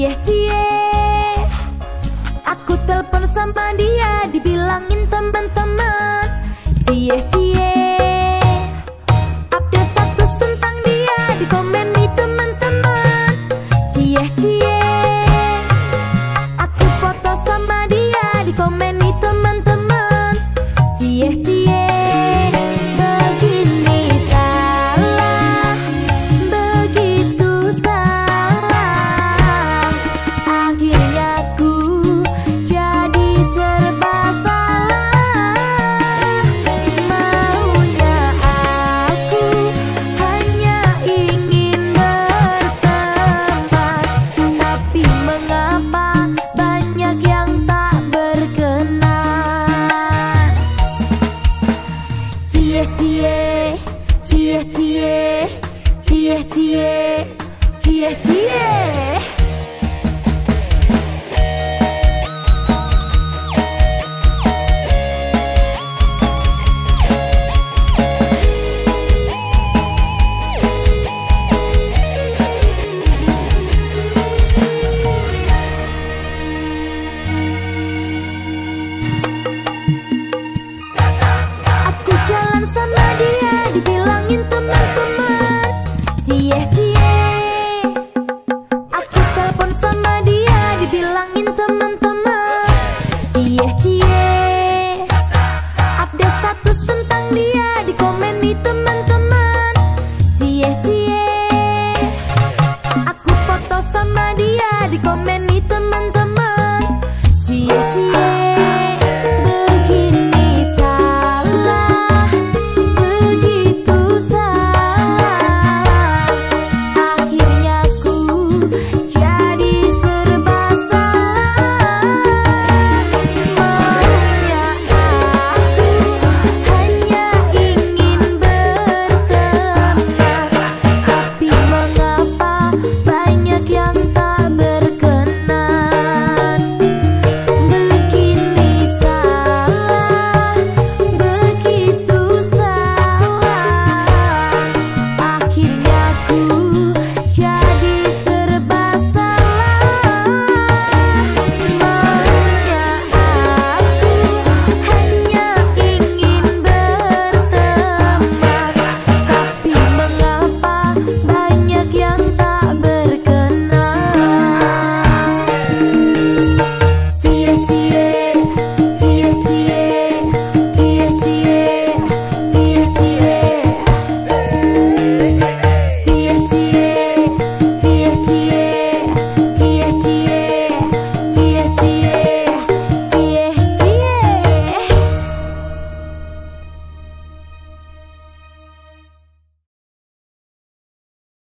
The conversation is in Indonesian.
Cie cie. Aku telepon sama dia Dibilangin teman-teman. Cie cie. Update status tentang dia Di komen di teman-teman. Cie cie. Aku jalan sama dia Dibilangin teman-teman.